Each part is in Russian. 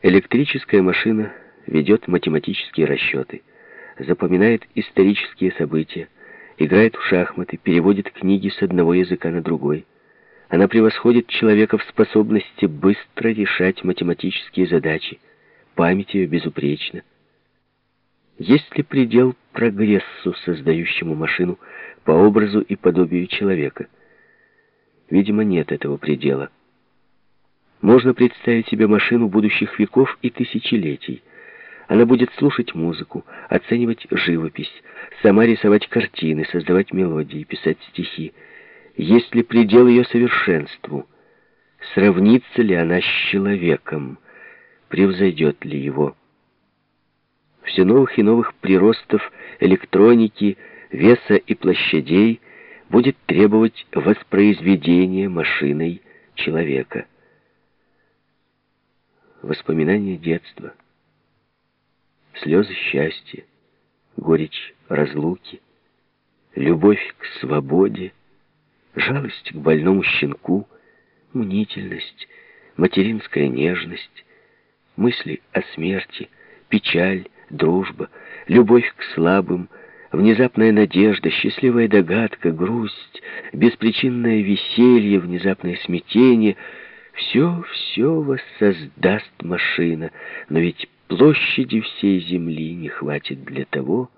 Электрическая машина ведет математические расчеты, запоминает исторические события, играет в шахматы, переводит книги с одного языка на другой. Она превосходит человека в способности быстро решать математические задачи. Память ее безупречна. Есть ли предел прогрессу, создающему машину по образу и подобию человека? Видимо, нет этого предела. Можно представить себе машину будущих веков и тысячелетий. Она будет слушать музыку, оценивать живопись, сама рисовать картины, создавать мелодии, писать стихи. Есть ли предел ее совершенству? Сравнится ли она с человеком? Превзойдет ли его? Все новых и новых приростов электроники, веса и площадей будет требовать воспроизведения машиной человека воспоминания детства, слезы счастья, горечь разлуки, любовь к свободе, жалость к больному щенку, мнительность, материнская нежность, мысли о смерти, печаль, дружба, любовь к слабым, внезапная надежда, счастливая догадка, грусть, беспричинное веселье, внезапное смятение — все, все воссоздаст машина, но ведь площади всей земли не хватит для того,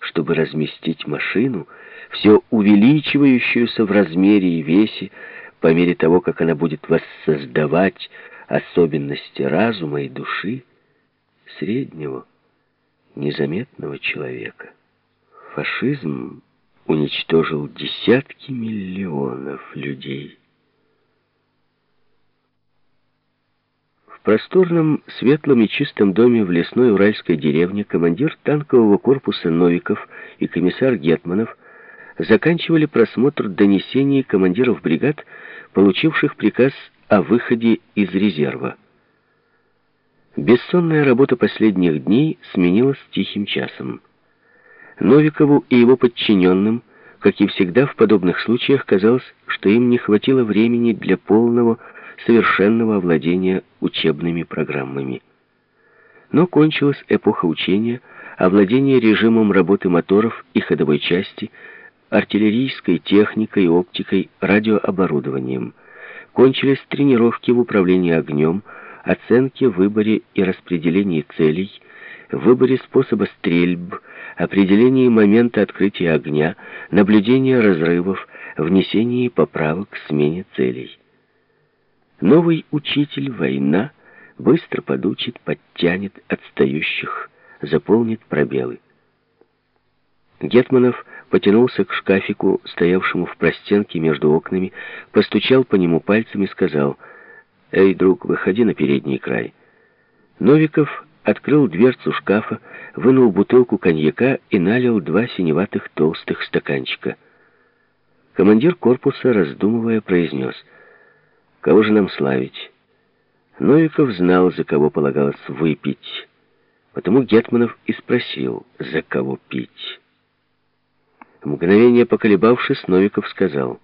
чтобы разместить машину, все увеличивающуюся в размере и весе, по мере того, как она будет воссоздавать особенности разума и души среднего, незаметного человека. Фашизм уничтожил десятки миллионов людей. В просторном, светлом и чистом доме в лесной уральской деревне командир танкового корпуса Новиков и комиссар Гетманов заканчивали просмотр донесений командиров бригад, получивших приказ о выходе из резерва. Бессонная работа последних дней сменилась тихим часом. Новикову и его подчиненным, как и всегда в подобных случаях, казалось, что им не хватило времени для полного совершенного овладения учебными программами. Но кончилась эпоха учения, овладения режимом работы моторов и ходовой части, артиллерийской техникой, оптикой, радиооборудованием. Кончились тренировки в управлении огнем, оценке, выборе и распределении целей, выборе способа стрельб, определении момента открытия огня, наблюдении разрывов, внесении поправок смене целей. Новый учитель, война, быстро подучит, подтянет отстающих, заполнит пробелы. Гетманов потянулся к шкафику, стоявшему в простенке между окнами, постучал по нему пальцем и сказал, «Эй, друг, выходи на передний край». Новиков открыл дверцу шкафа, вынул бутылку коньяка и налил два синеватых толстых стаканчика. Командир корпуса, раздумывая, произнес — Кого же нам славить? Новиков знал, за кого полагалось выпить. Потому Гетманов и спросил, за кого пить. Мгновение поколебавшись, Новиков сказал,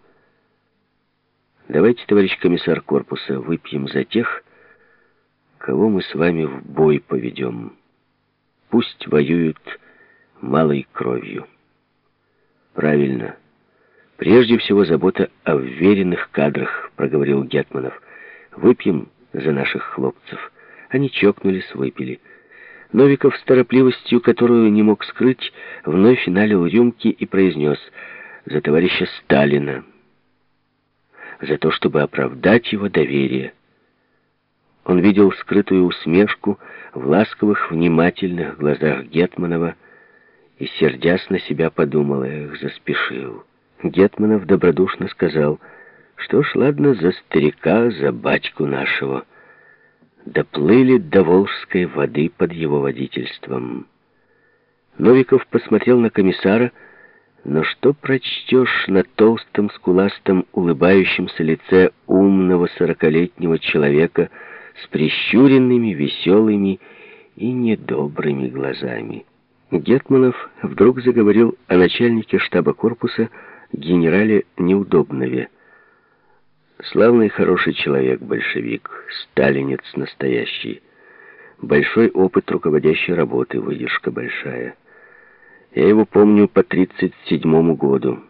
«Давайте, товарищ комиссар корпуса, выпьем за тех, кого мы с вами в бой поведем. Пусть воюют малой кровью». «Правильно». «Прежде всего забота о вверенных кадрах», — проговорил Гетманов. «Выпьем за наших хлопцев». Они чокнулись, выпили. Новиков с торопливостью, которую не мог скрыть, вновь налил рюмки и произнес «За товарища Сталина». За то, чтобы оправдать его доверие. Он видел скрытую усмешку в ласковых, внимательных глазах Гетманова и, сердясь на себя, подумал, «Эх, заспешил». Гетманов добродушно сказал, что ж, ладно, за старика, за батьку нашего. Доплыли до Волжской воды под его водительством. Новиков посмотрел на комиссара, но что прочтешь на толстом, скуластом, улыбающемся лице умного сорокалетнего человека с прищуренными, веселыми и недобрыми глазами? Гетманов вдруг заговорил о начальнике штаба корпуса, генерале Неудобнове. Славный хороший человек, большевик, сталинец настоящий. большой опыт руководящей работы, выдержка большая. Я его помню по 37 году.